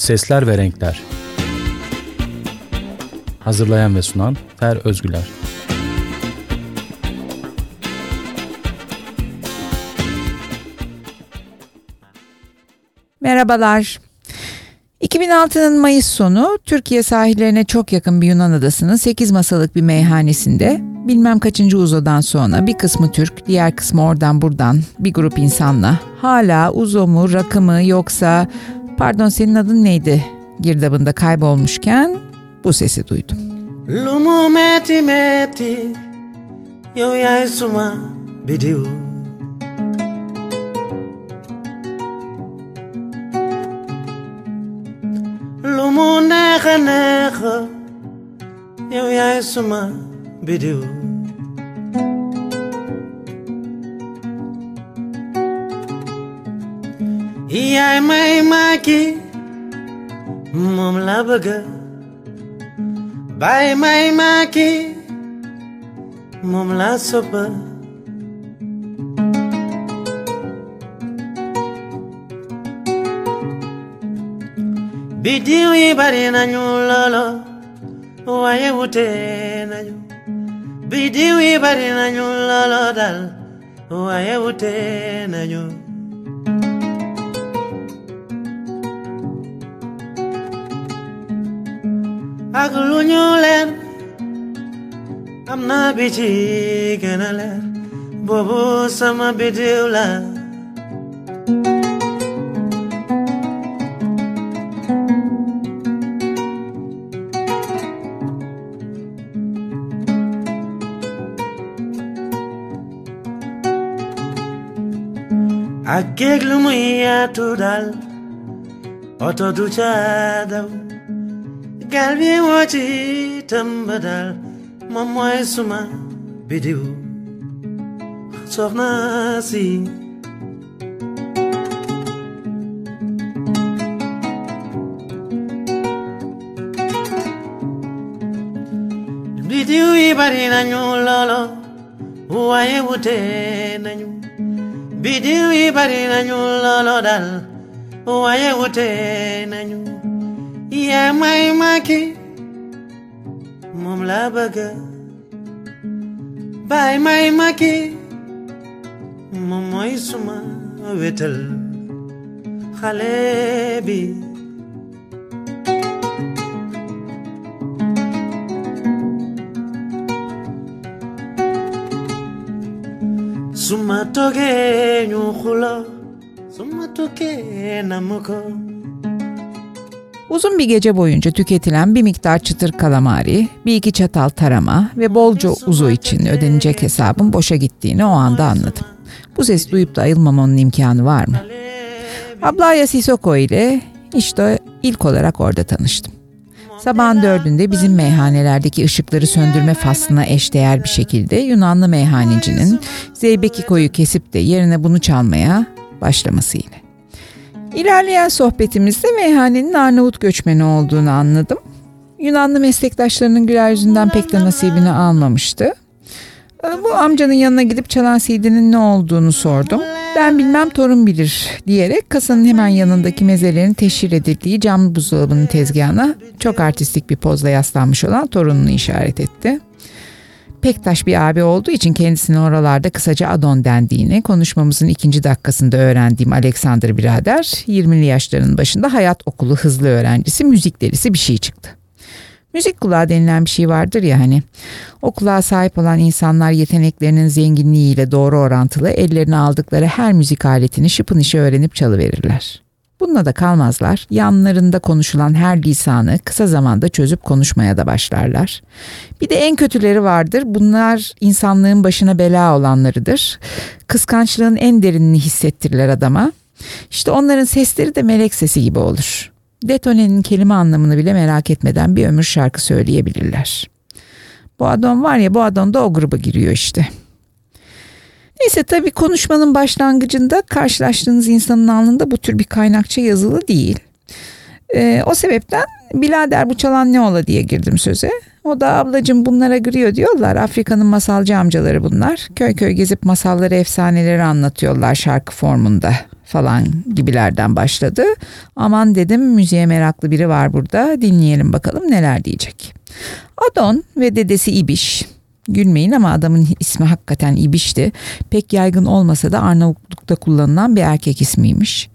Sesler ve Renkler Hazırlayan ve sunan Fer Özgüler Merhabalar. 2006'nın Mayıs sonu Türkiye sahillerine çok yakın bir Yunan adasının 8 masalık bir meyhanesinde bilmem kaçıncı uzodan sonra bir kısmı Türk, diğer kısmı oradan buradan bir grup insanla hala uzo mu, rakı mı yoksa pardon senin adın neydi? Girdabında kaybolmuşken bu sesi duydum. Lumu meti meti yo yay bidiu. Lumu nexa nexa yo yay bidiu Iya'y may maki Mum labaga Bay may maki Mum la sopa. Bidiwi bari na nyulolo Waye wute na nyu Bidiwi bari na nyulolo dal. Waye wute na nyulolo Aku lu nyulen Amna biji kenalen. Bobo sama bidiulah Akeglu muia tudal Oto ducha dau. galvien waji tambadal mamwai suma bidiu sorna si bidiu bari na nyulolo uwaye wute na nyu bidiu bari na nyulolo dal, uwaye wute na yaa may maki moom laa bëgg baay may maki moom mooy suma xale bi suma toogee ñu xulo suma namu ko Uzun bir gece boyunca tüketilen bir miktar çıtır kalamari, bir iki çatal tarama ve bolca uzu için ödenecek hesabın boşa gittiğini o anda anladım. Bu ses duyup da ayılmamanın imkanı var mı? Ablaya Sisoko ile işte ilk olarak orada tanıştım. Sabahın dördünde bizim meyhanelerdeki ışıkları söndürme faslına eşdeğer bir şekilde Yunanlı meyhanecinin Zeybekiko'yu kesip de yerine bunu çalmaya başlamasıyla. İlerleyen sohbetimizde meyhanenin Arnavut göçmeni olduğunu anladım. Yunanlı meslektaşlarının güler yüzünden pek de nasibini almamıştı. Bu amcanın yanına gidip çalan CD'nin ne olduğunu sordum. Ben bilmem torun bilir diyerek kasanın hemen yanındaki mezelerin teşhir edildiği cam buzdolabının tezgahına çok artistik bir pozla yaslanmış olan torununu işaret etti. Pektaş bir abi olduğu için kendisine oralarda kısaca Adon dendiğini konuşmamızın ikinci dakikasında öğrendiğim Alexander birader 20'li yaşlarının başında hayat okulu hızlı öğrencisi müzik delisi bir şey çıktı. Müzik kulağı denilen bir şey vardır ya hani. O kulağa sahip olan insanlar yeteneklerinin zenginliğiyle doğru orantılı ellerine aldıkları her müzik aletini şıpın işi öğrenip çalıverirler. Bununla da kalmazlar. Yanlarında konuşulan her lisanı kısa zamanda çözüp konuşmaya da başlarlar. Bir de en kötüleri vardır. Bunlar insanlığın başına bela olanlarıdır. Kıskançlığın en derinini hissettirirler adama. İşte onların sesleri de melek sesi gibi olur. Detone'nin kelime anlamını bile merak etmeden bir ömür şarkı söyleyebilirler. Bu adam var ya bu adam da o gruba giriyor işte. Neyse tabii konuşmanın başlangıcında karşılaştığınız insanın alnında bu tür bir kaynakça yazılı değil. Ee, o sebepten birader bu çalan ne ola diye girdim söze. O da ablacım bunlara giriyor diyorlar. Afrika'nın masalcı amcaları bunlar. Köy köy gezip masalları efsaneleri anlatıyorlar şarkı formunda falan gibilerden başladı. Aman dedim müziğe meraklı biri var burada dinleyelim bakalım neler diyecek. Adon ve dedesi İbiş Gülmeyin ama adamın ismi hakikaten İbiş'ti. Pek yaygın olmasa da Arnavutluk'ta kullanılan bir erkek ismiymiş.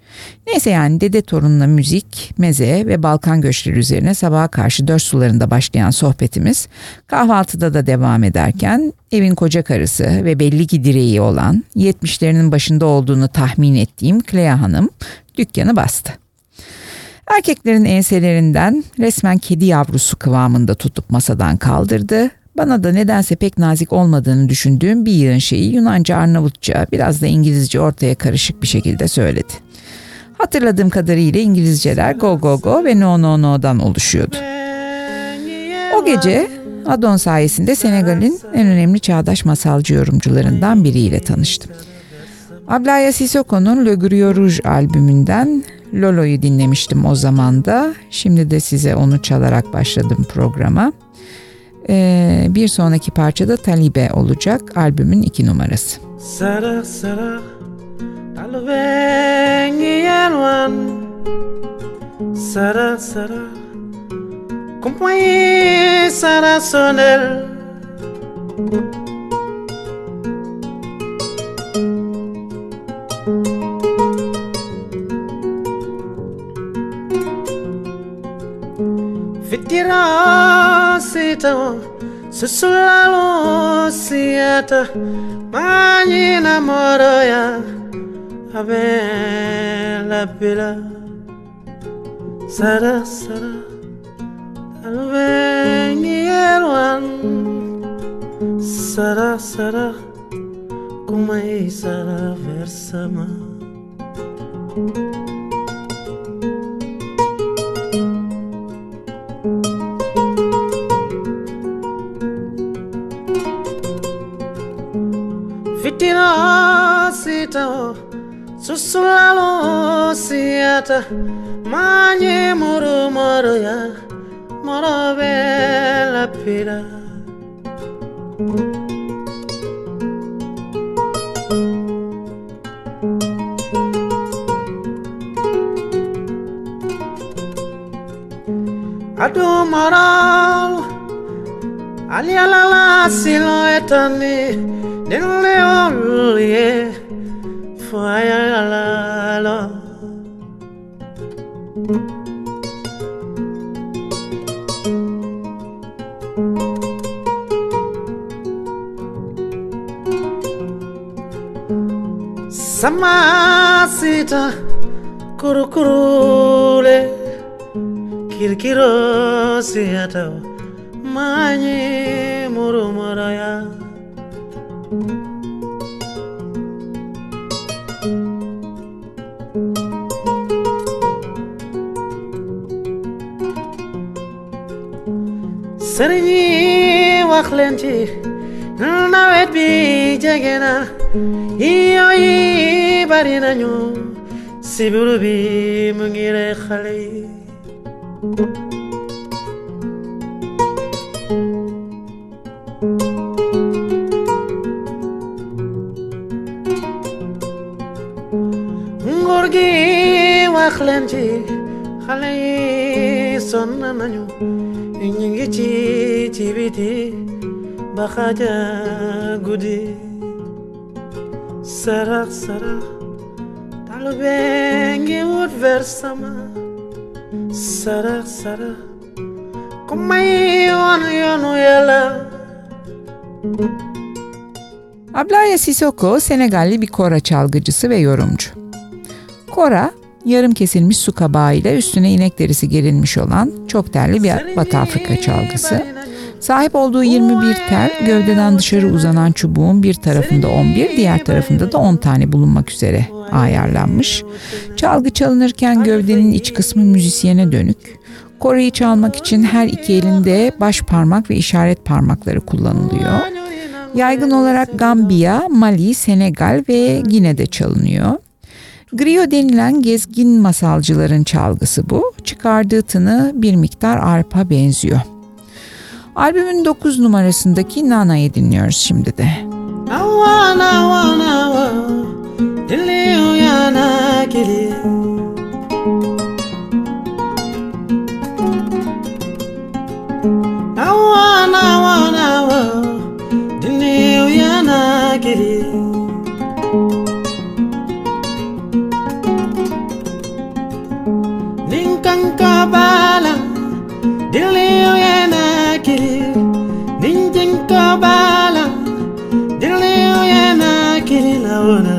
Neyse yani dede torunla müzik, meze ve Balkan göçleri üzerine sabaha karşı dört sularında başlayan sohbetimiz kahvaltıda da devam ederken evin koca karısı ve belli ki direği olan 70'lerinin başında olduğunu tahmin ettiğim Clea Hanım dükkanı bastı. Erkeklerin enselerinden resmen kedi yavrusu kıvamında tutup masadan kaldırdı. Bana da nedense pek nazik olmadığını düşündüğüm bir yığın şeyi Yunanca, Arnavutça, biraz da İngilizce ortaya karışık bir şekilde söyledi. Hatırladığım kadarıyla İngilizceler go go go ve no no no'dan oluşuyordu. O gece Adon sayesinde Senegal'in en önemli çağdaş masalcı yorumcularından biriyle tanıştım. Ablaya Sissoko'nun Le Griot Rouge albümünden Lolo'yu dinlemiştim o zaman da. Şimdi de size onu çalarak başladım programa. Ee, bir sonraki parçada Talibe olacak albümün iki numarası. Sarah, Sarah. Alvengian Sara Sara Kumpai Sara Sonel Fitira sita Susulalo sieta Mani na moroya Abela pila Sara sara Alvengi erwan Sara sara Kumai sara versama Thank you. sita susulalo siata manye muru muriya moro bela pira Adu moral alialala silo etani nelle olie faialalo Samasita kurukurule kirkiro siatau manyi murumuraya sëriñ yi wax leen ci nawet bi jege na yoo yi bari nañu sibiru bi mu ngi rey xale yi. Nguur wax leen ci xale yi sonn nañu ci ci biti sarax sarax talube ngi wut versama. Sarax sarax ku may yoon yoonu yàlla Ablaya Sissoko Senegalli bir kora çalgıcısı ve yorumcu. Kora yarım kesilmiş su kabağıyla üstüne inek derisi gerilmiş olan çok terli bir Batı Afrika çalgısı. Sahip olduğu 21 tel gövdeden dışarı uzanan çubuğun bir tarafında 11, diğer tarafında da 10 tane bulunmak üzere ayarlanmış. Çalgı çalınırken gövdenin iç kısmı müzisyene dönük. Koreyi çalmak için her iki elinde baş parmak ve işaret parmakları kullanılıyor. Yaygın olarak Gambiya, Mali, Senegal ve Gine'de çalınıyor. Griot denilen gezgin masalcıların çalgısı bu. Çıkardığı tını bir miktar arpa benziyor. Albümün 9 numarasındaki Nana'yı dinliyoruz şimdi de. Awana, nawa bala dili yana kiri ninjin ko bala dili yana kiri launa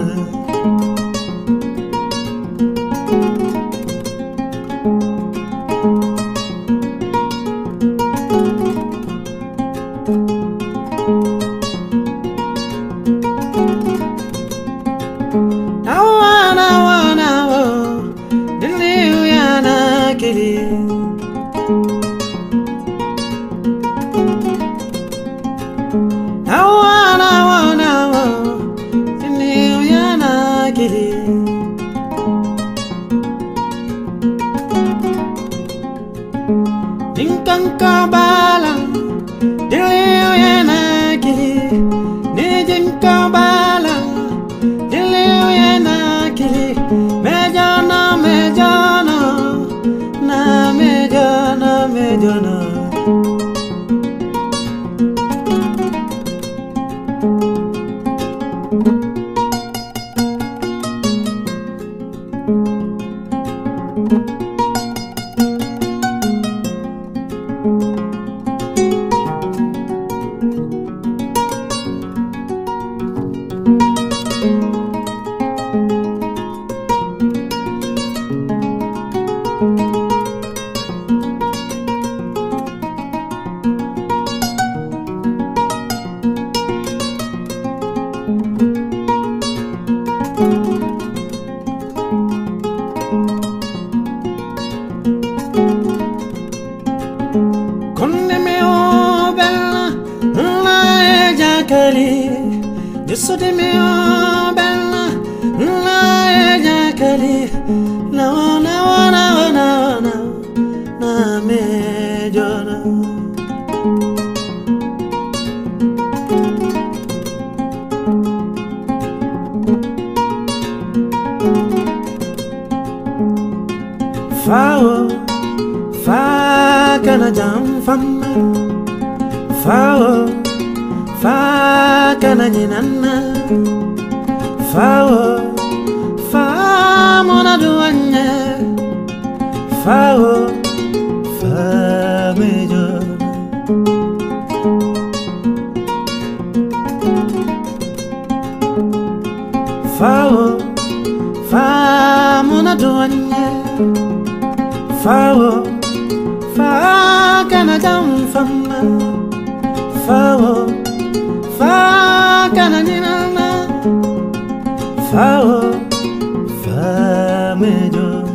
Mejo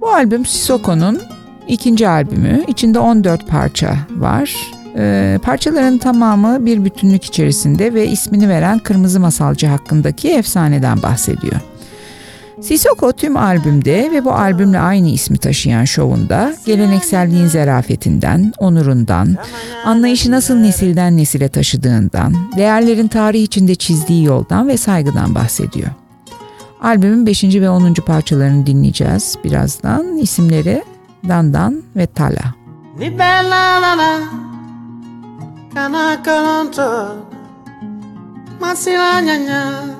Bu albüm Sissoko'nun ikinci albümü. İçinde 14 parça var. Ee, parçaların tamamı bir bütünlük içerisinde ve ismini veren Kırmızı Masalcı hakkındaki efsaneden bahsediyor. Sissoko tüm albümde ve bu albümle aynı ismi taşıyan şovunda gelenekselliğin zerafetinden, onurundan, anlayışı nasıl nesilden nesile taşıdığından, değerlerin tarih içinde çizdiği yoldan ve saygıdan bahsediyor. Albümün 5. ve 10. parçalarını dinleyeceğiz birazdan. İsimleri Dandan ve Tala. Kana kalonto Masila nyanya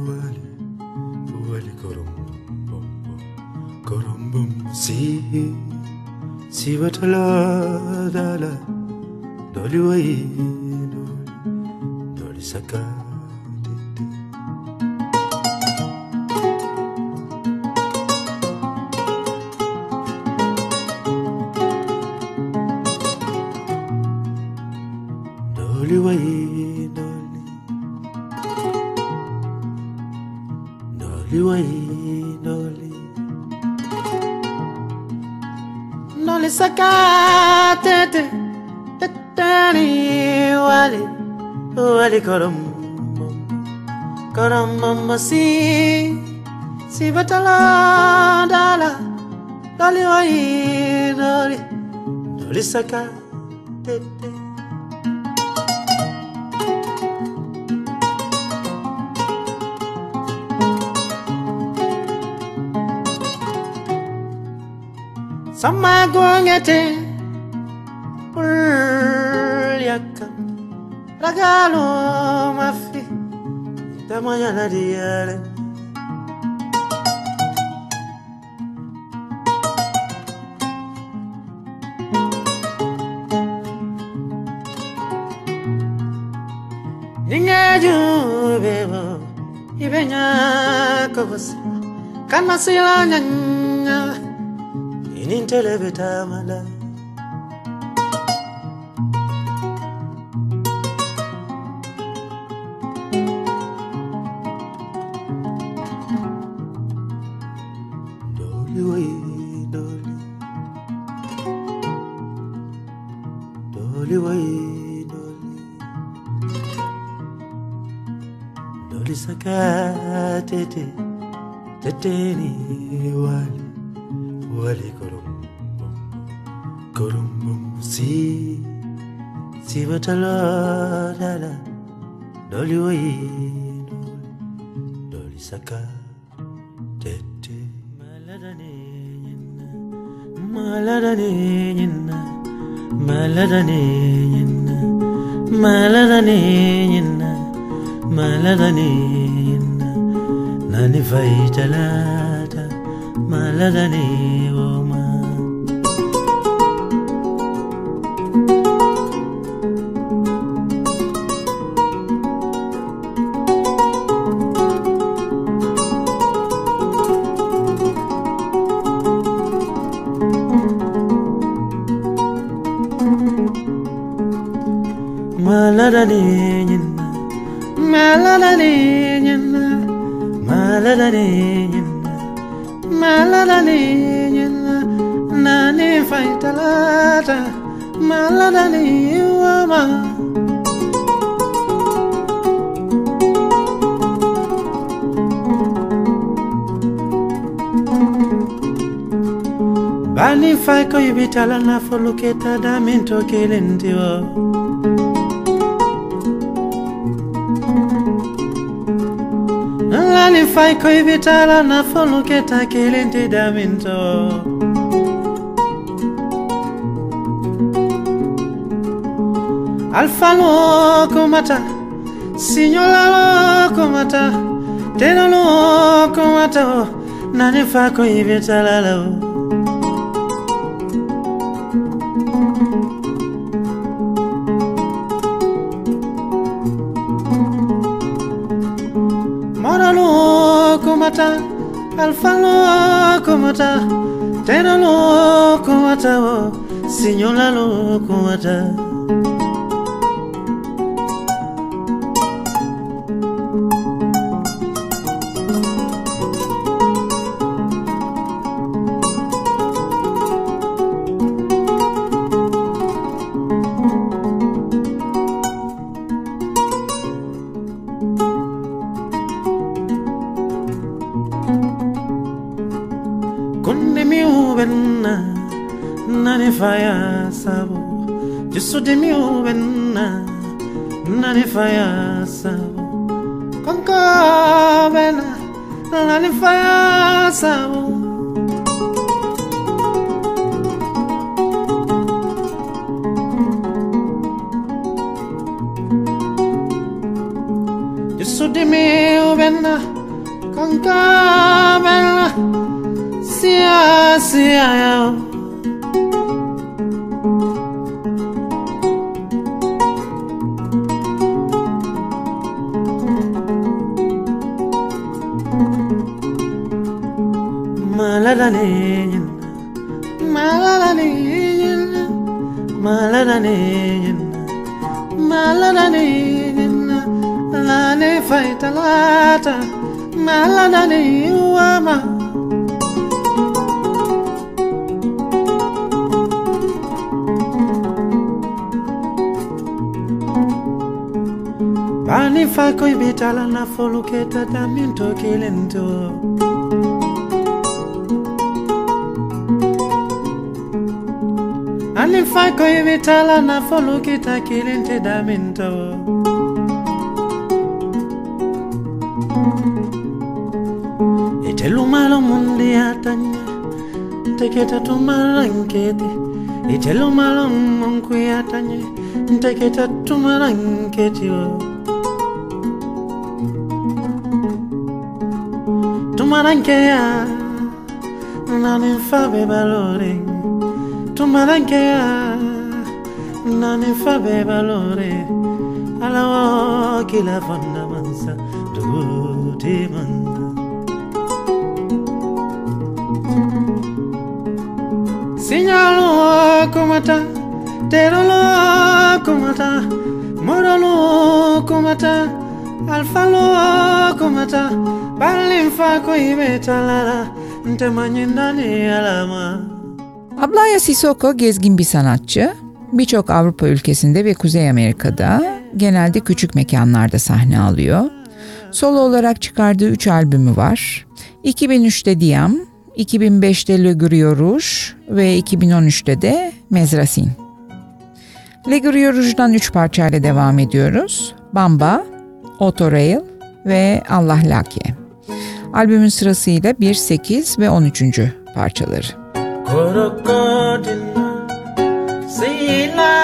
Sivatala dala, Dolly Way, Dolly Saka. Tani wali wali karam korombo si si batala dala dali wai dali dali saka tete. Sama guangete. La galo ma fi Ta moya la diere Ninga ju bebo Ibenya kobus Kan masila nyanya. Ini telebita madai Dala Doli way Doli saka Tete. Maladane nyina Maladane nyina Maladane nyina Maladane nyina Maladane nyina Nani faitalata Maladane woma Malalenina, Malalenina, Malalenina, Malalenina, Nani Faitalata, Malalenina. Bani fai ko ibitala na foluketa da minto kelentiwa. Alani faiko ivitala na foluketa kilindi daminto Alfalo komata Signola komata lo komata oh, Nani faiko ivitala lao oh. lokomata tena lokomata oh, sinyola lokomata fire sabo. Jesu de mi ubenna na ne fire sabo. Konka bena na ne fire sabo. Jesu de mi ubenna nuketa tamintokele nto alifako ivitala nafolukita kilinte daminto. Icelumalo mundiatanye nteketa tumarankete icelumalo munkuatanye nteketa tumaranketio tumarangea nanifabe balore tumarangea nanifabe balore alawo kila fonda mansa tuguti mansa. Sinyalo kumata terolo kumata morolo kumata. Alfalo kumata Balimfa kuibetalala Ntemanyindani alama Ablaya Sissoko gezgin bir sanatçı. Birçok Avrupa ülkesinde ve Kuzey Amerika'da genelde küçük mekanlarda sahne alıyor. Solo olarak çıkardığı 3 albümü var. 2003'te Diam, 2005'te Le Griot Rouge ve 2013'te de Mezrasin. Le Griot Rouge'dan 3 parçayla devam ediyoruz. Bamba, Autorail ve Allah Laki. Albümün sırasıyla 1, 8 ve 13. parçaları. Korokodina Silabe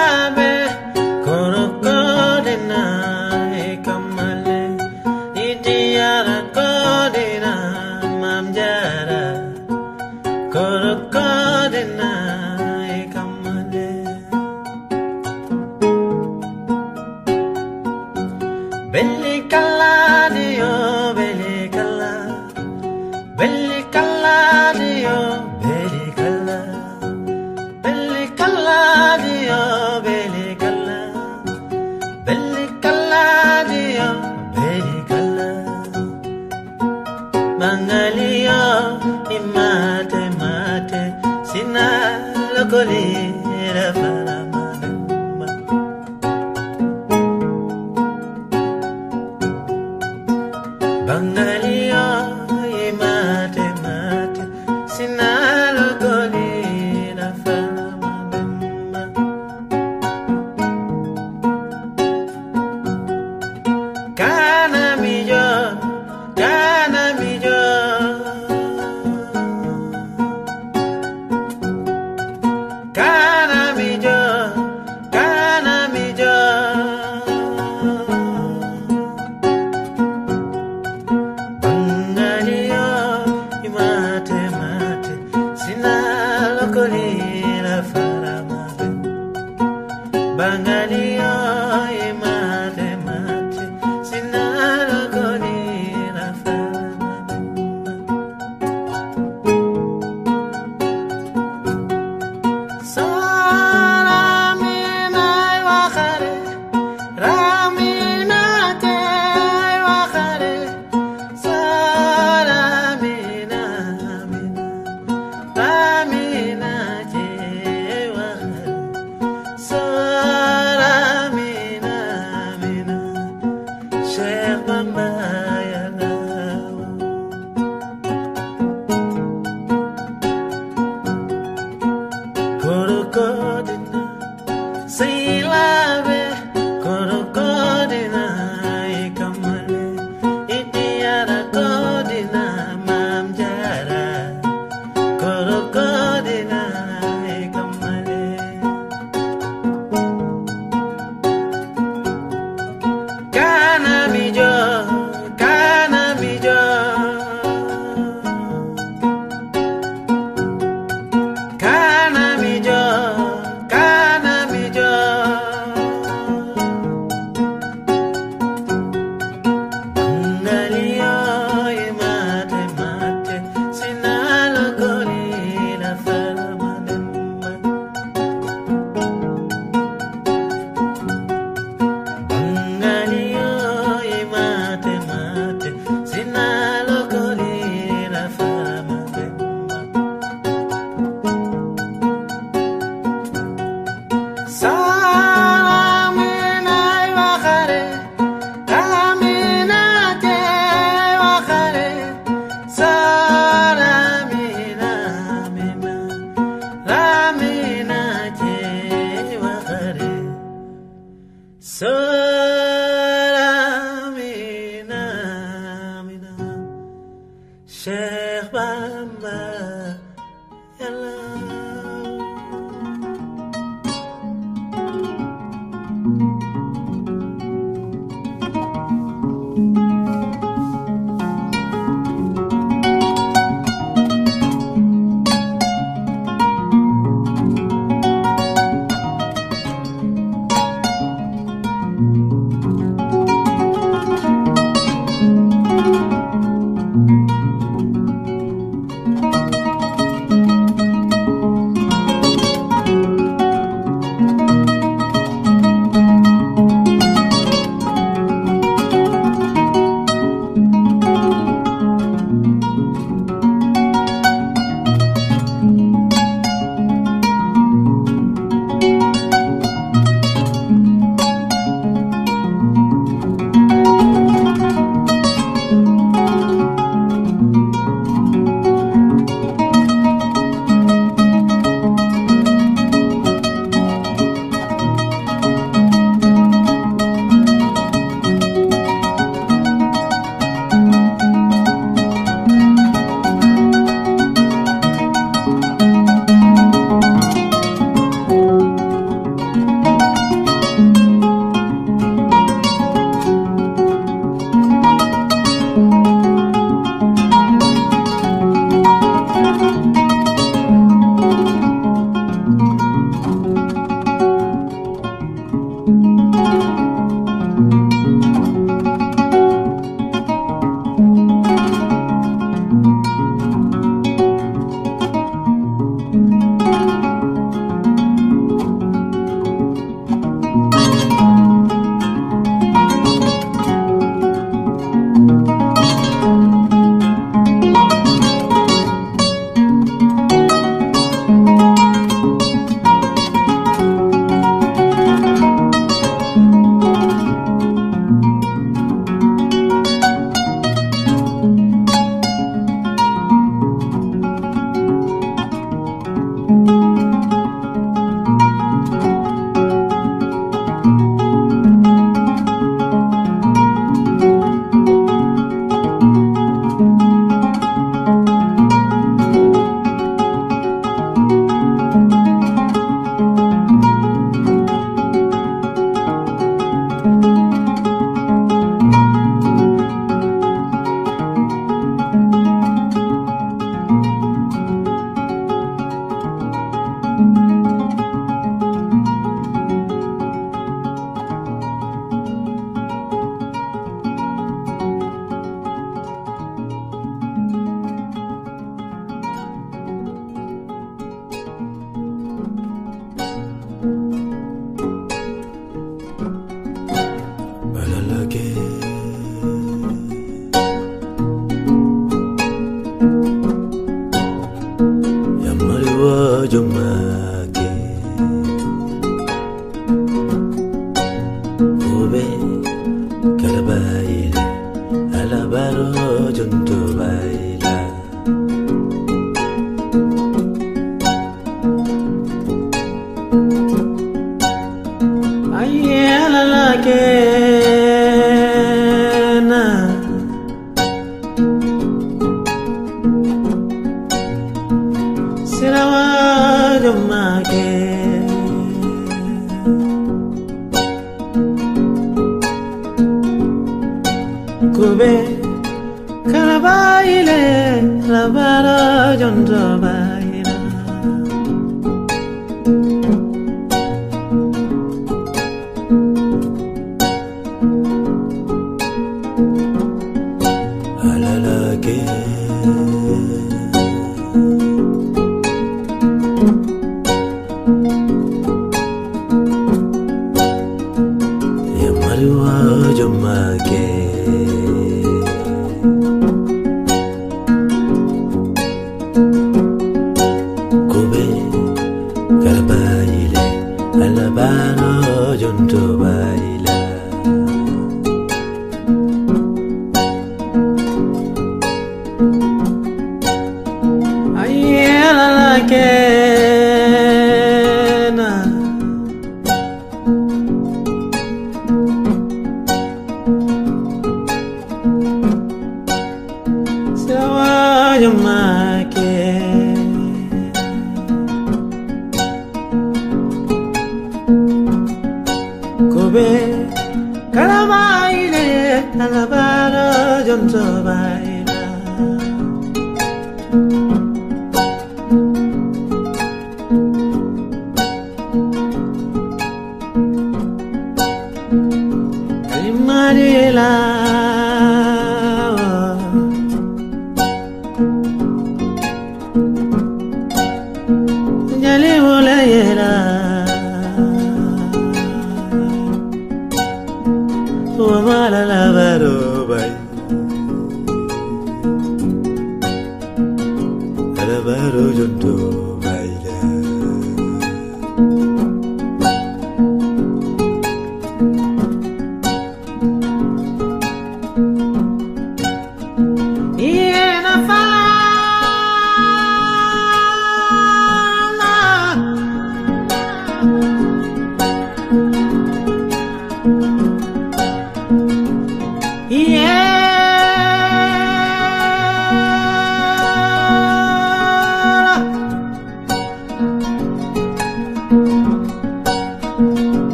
Okay.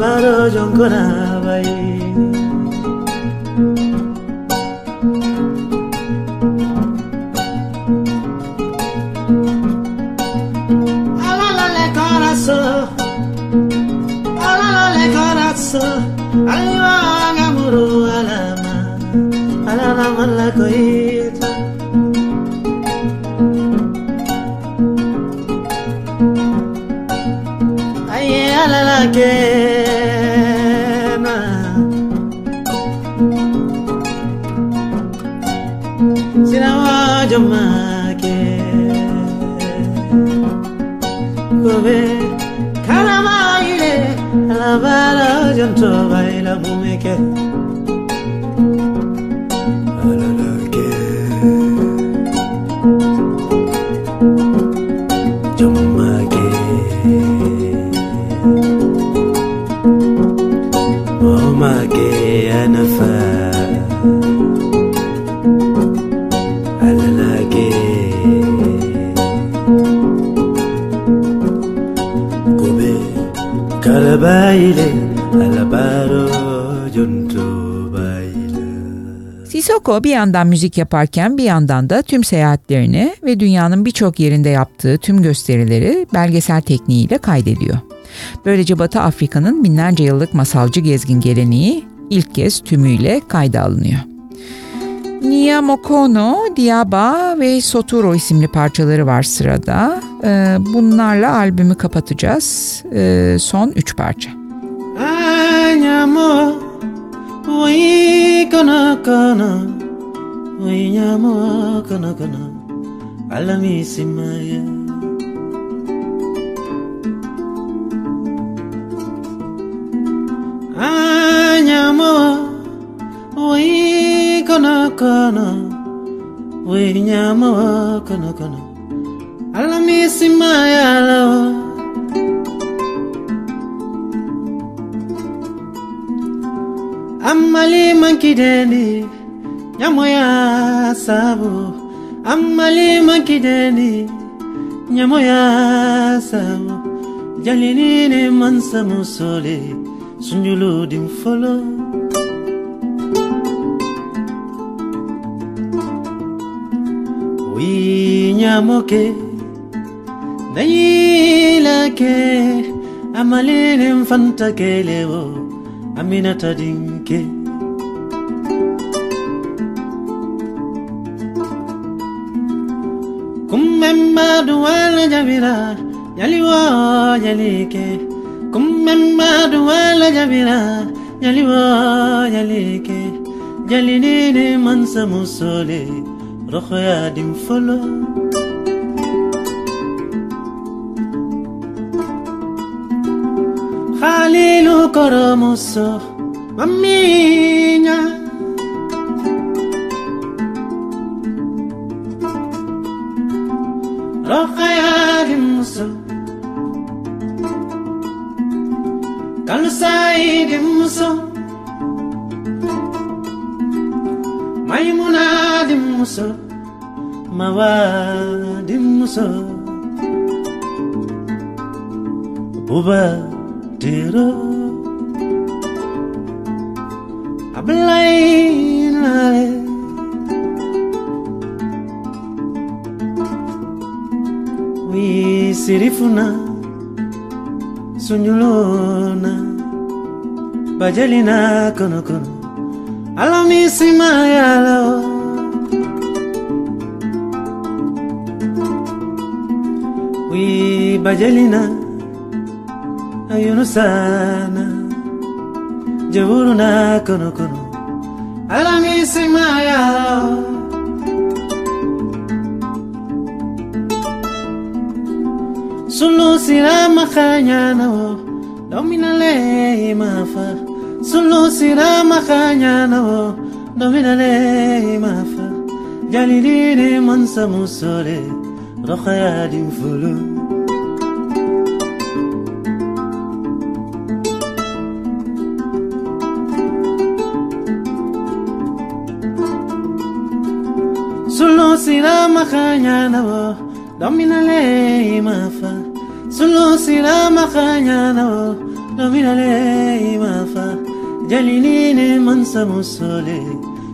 बारो जङ्कना भाइ of Sissoko bir yandan müzik yaparken bir yandan da tüm seyahatlerini ve dünyanın birçok yerinde yaptığı tüm gösterileri belgesel tekniğiyle kaydediyor. Böylece Batı Afrika'nın binlerce yıllık masalcı gezgin geleneği ilk kez tümüyle kayda alınıyor. Niyamokono, Diaba ve Soturo isimli parçaları var sırada. Ee, bunlarla albümü kapatacağız. Ee, son üç parça. Anyamo Ui kana kana Ui nyamo kana kana Alami simaya. Anyamo Ui kana kana Ui nyamo kana kana Alami simaya lawa Amali mankideni Nyamoya sabu Amali mankideni Nyamoya sabu Jalini mansa musole Sunjulu dim folo. Wi nyamoke Dayilake Amalini mfanta kelewo Aminata dinke Kummemma duwala jabira Yaliwa yalike Kummemma duwala jabira Yaliwa yalike Jalinini mansa musole Rokhya dim coromoso, maminha. Rohayagimuso, kalusaigimuso, maimunadimuso, mawadimuso, buba. Did I blame Alice. Wisirifuna sunyulona bajelina kono kono. Alamisi mayalo wi bajelina ayuno jawuruna kono kono alamisima yalo Sulu sira makanya na wo Dominale mafa Sulu sira makanya na wo Dominale mafa Jalilini mansa musore Rokhaya din fulu sira makanya na wo Dominale mafa Sulu sira makanya na wo Dominale mafa Jalilini mansa musole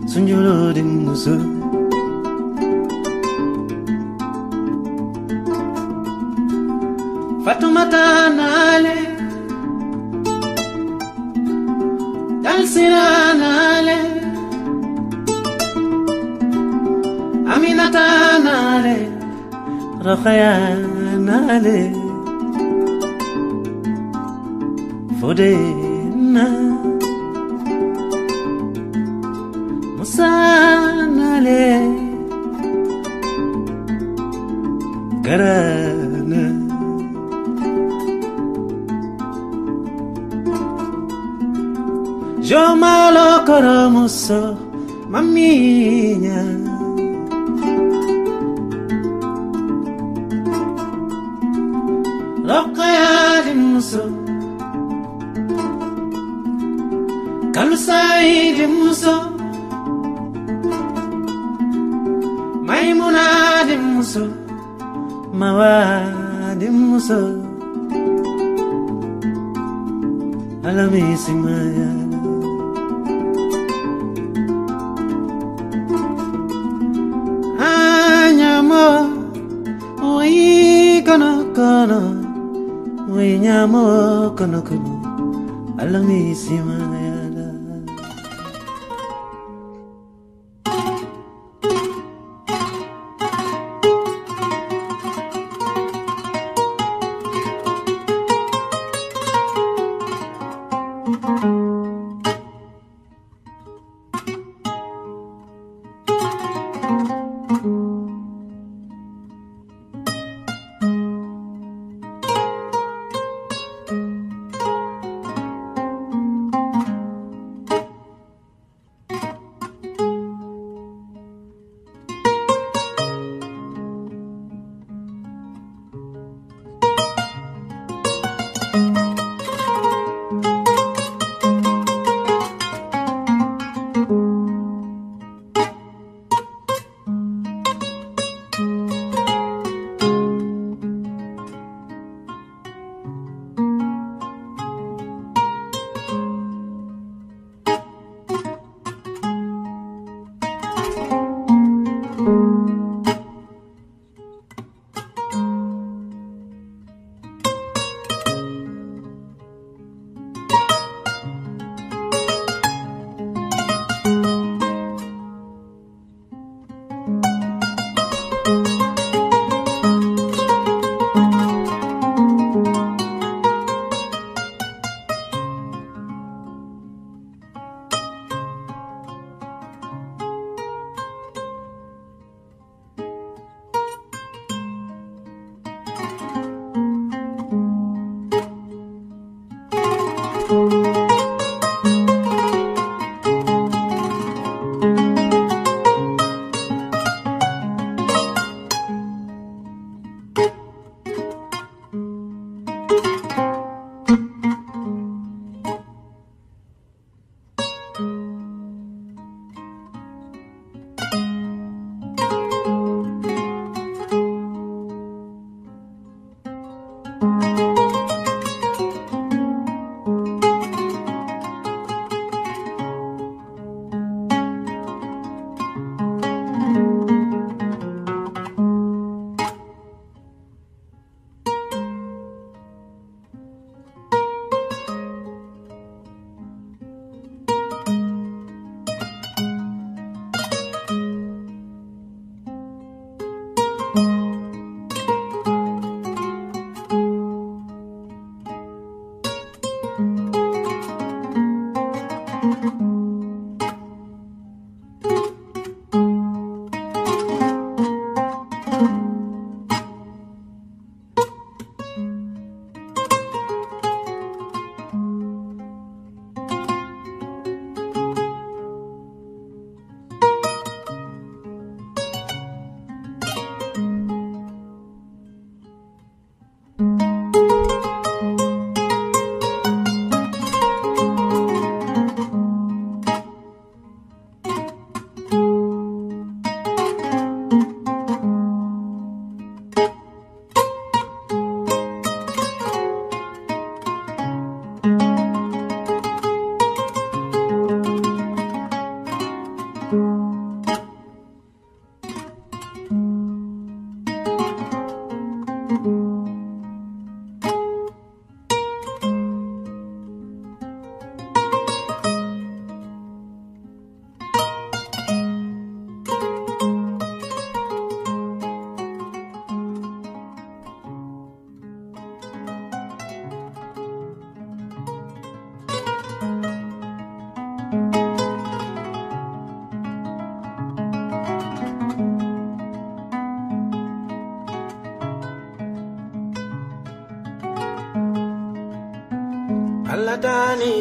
Sunjulo din musul Fatoumata nale رخيانالي فودينا مسانالي قرأنا. جو مالو مامينا muso. Maimuna di muso. Mawa di muso. Alamisi maya anyamo. Oi kono kono. Oi nyamo kono kono. Alamisi maya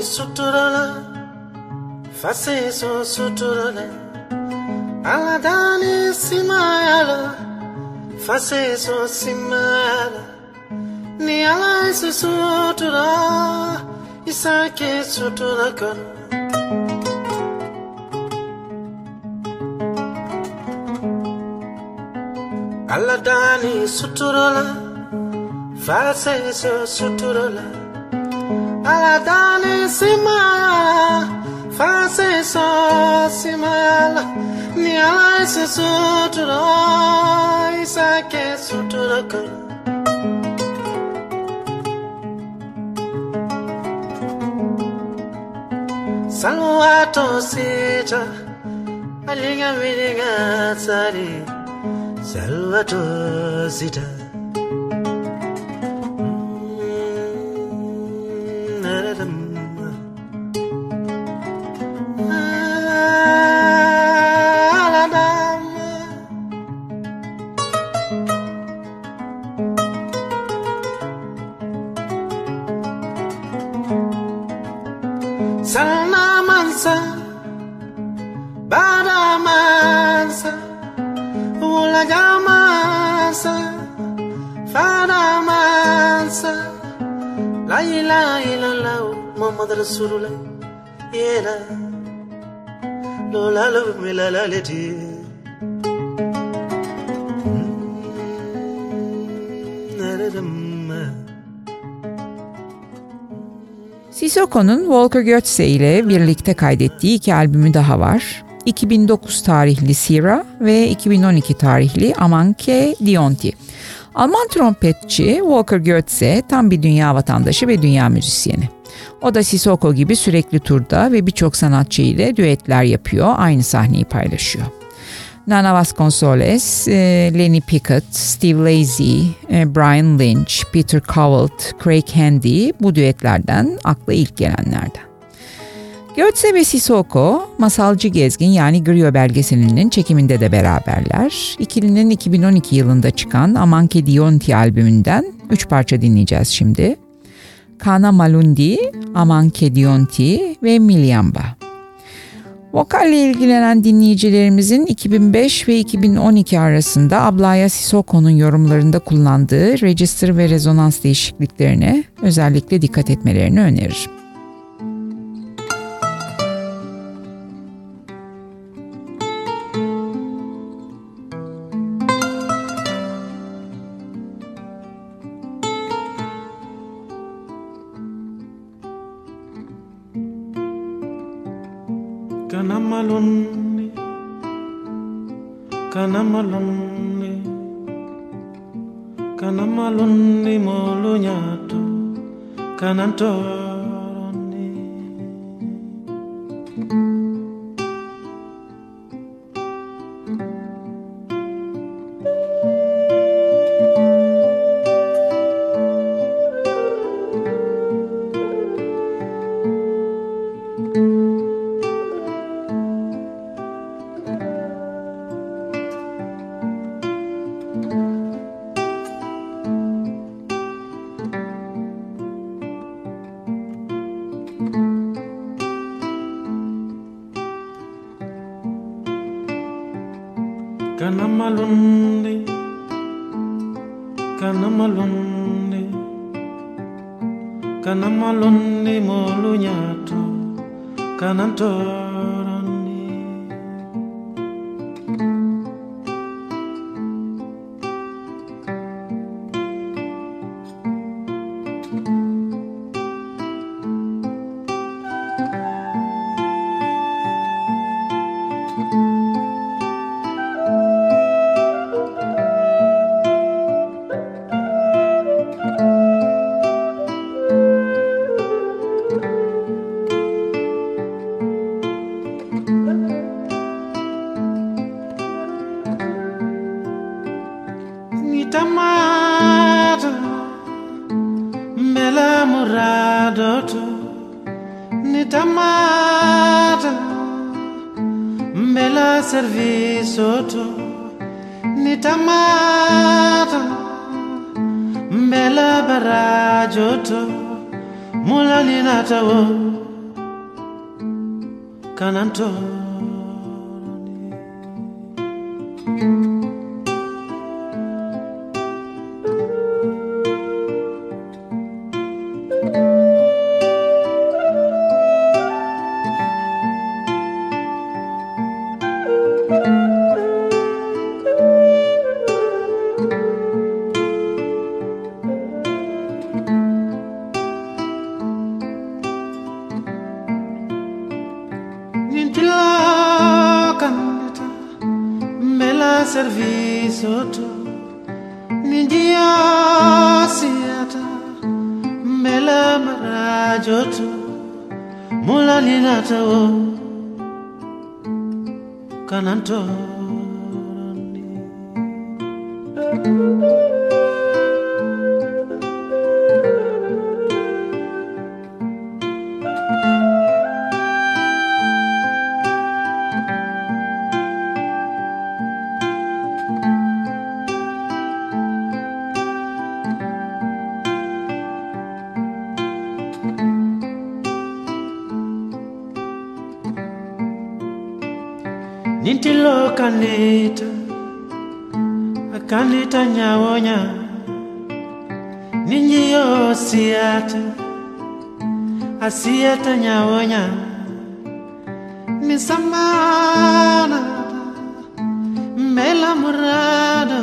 Suturala, fase so sutorola ala dani simala fase so simala ni ala so sutorola isake sutorola kan ala dani sutorola fase so sutorola على سمايا فاسسا سمايا نياي سسوترا إساكي سوترا Salwato sita alinga miringa sari Salwato sita. Sissoko'nun Walker Götze ile birlikte kaydettiği iki albümü daha var. 2009 tarihli Sira ve 2012 tarihli Amanke Dionti. Alman trompetçi Walker Götze tam bir dünya vatandaşı ve dünya müzisyeni. O da Sissoko gibi sürekli turda ve birçok sanatçı ile düetler yapıyor, aynı sahneyi paylaşıyor. Nana Vasconcelos, e, Lenny Pickett, Steve Lacy, e, Brian Lynch, Peter Cowalt, Craig Handy bu düetlerden akla ilk gelenlerden. Götze ve Sissoko, Masalcı Gezgin yani Griot belgeselinin çekiminde de beraberler. İkilinin 2012 yılında çıkan Amanke Dionti albümünden 3 parça dinleyeceğiz şimdi. Kana Malundi, Amanke Dionti ve Milyamba. Vokalle ilgilenen dinleyicilerimizin 2005 ve 2012 arasında Ablaya Sissoko'nun yorumlarında kullandığı register ve rezonans değişikliklerine özellikle dikkat etmelerini öneririm. Kanamalunni Kanamalunni molunyato Kananto Nintilo kaneta Kaneta nyawonya. Ninyi yo siata Asiata nyawonya. Nisamana Mela murada.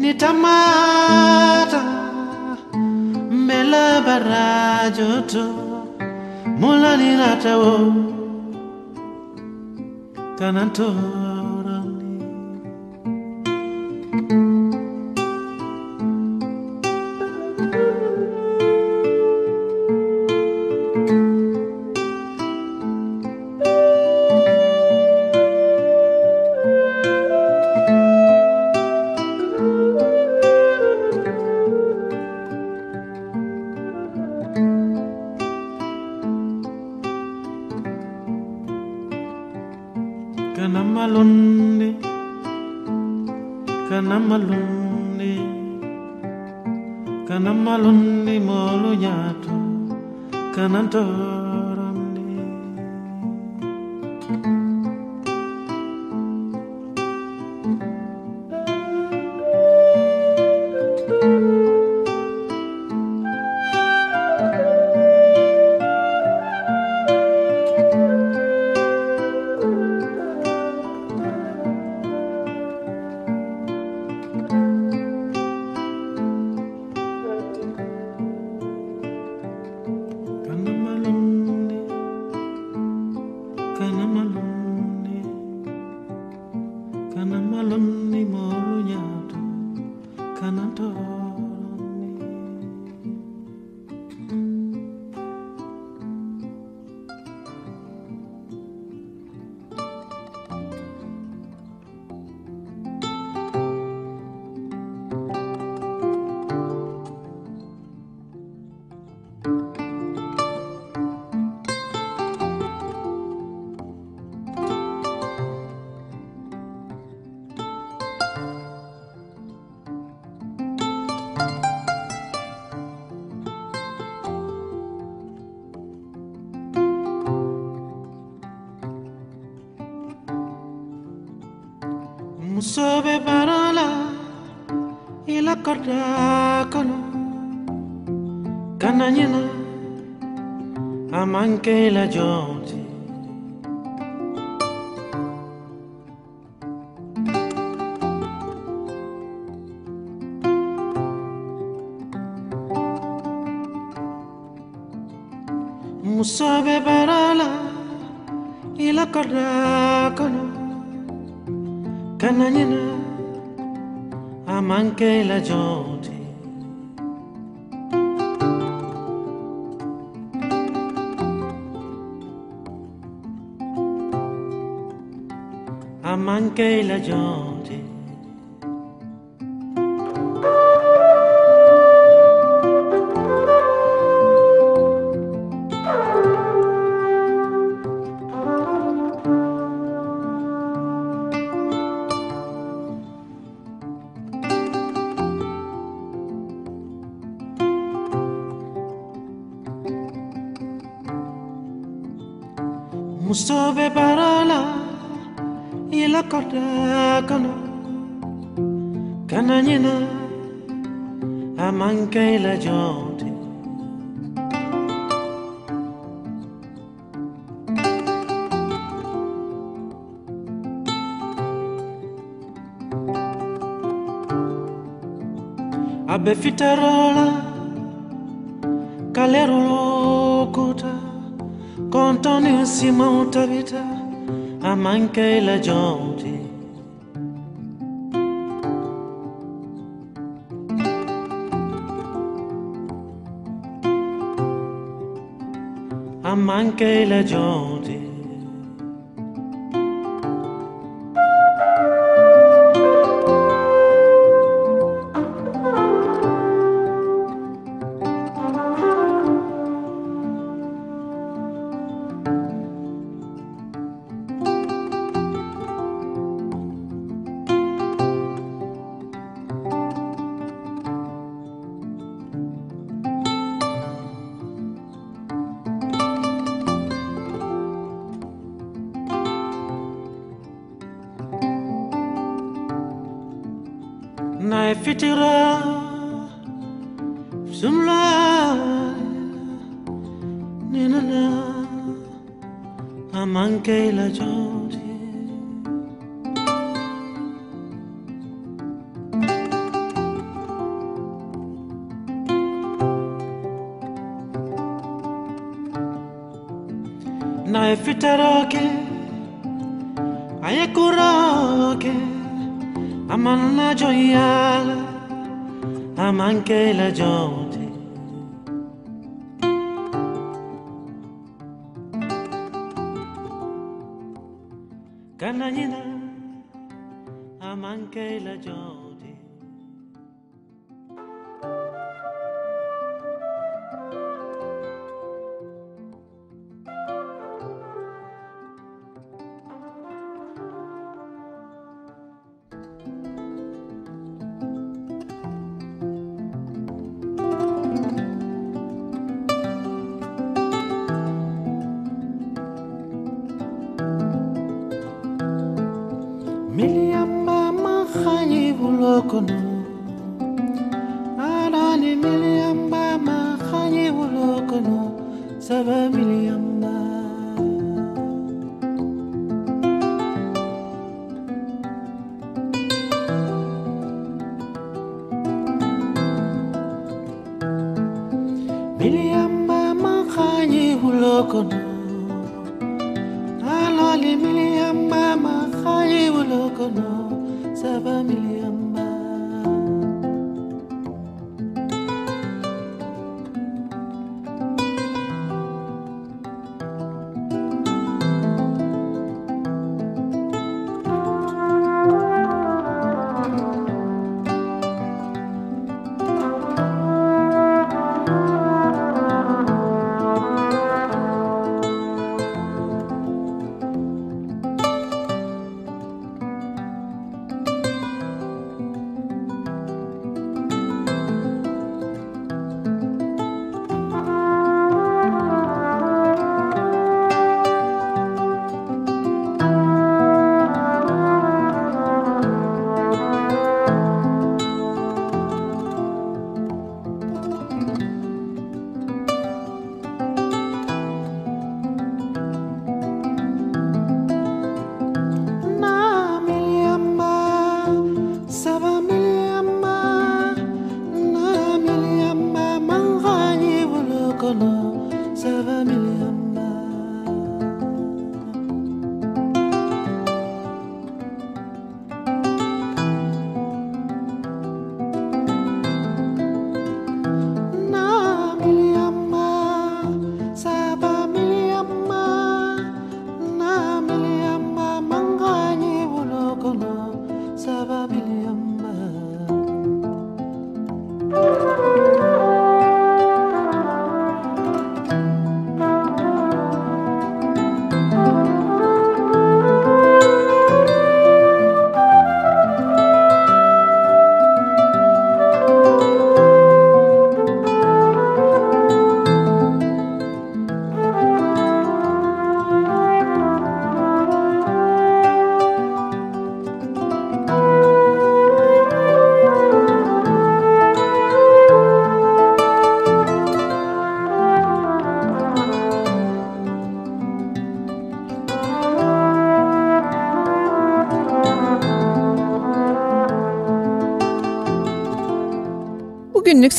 Nitamata Mela barajoto. Mula ninatawo Cananto. Luni monya tu kanatoro que la lloré. Musobe parola Ila बाराला इला कोटा कनो kananyina amankaila jonte. Abefitarola kalerolo allontanarsi molta vita a manca la gente a manca la gente ama anche la gente. Cananina ama anche la gente.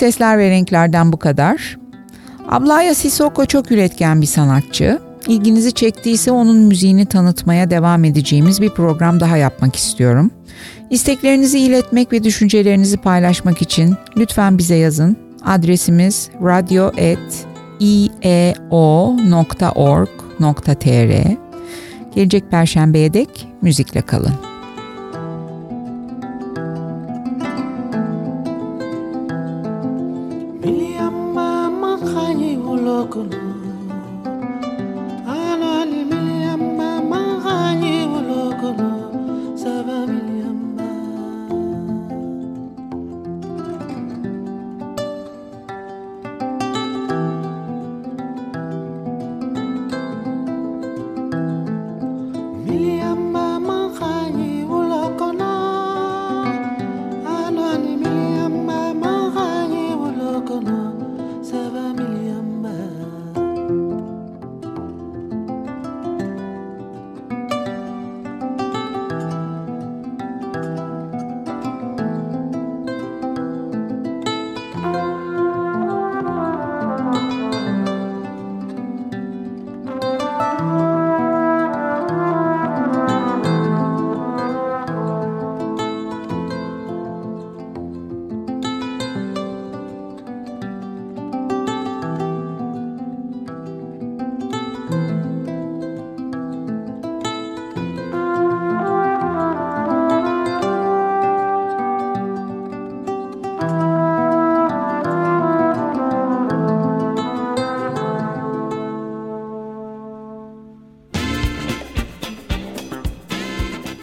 Sesler ve renklerden bu kadar. Ablaya Sissoko çok üretken bir sanatçı. İlginizi çektiyse onun müziğini tanıtmaya devam edeceğimiz bir program daha yapmak istiyorum. İsteklerinizi iletmek ve düşüncelerinizi paylaşmak için lütfen bize yazın. Adresimiz radyo.ieo.org.tr Gelecek perşembeye dek müzikle kalın.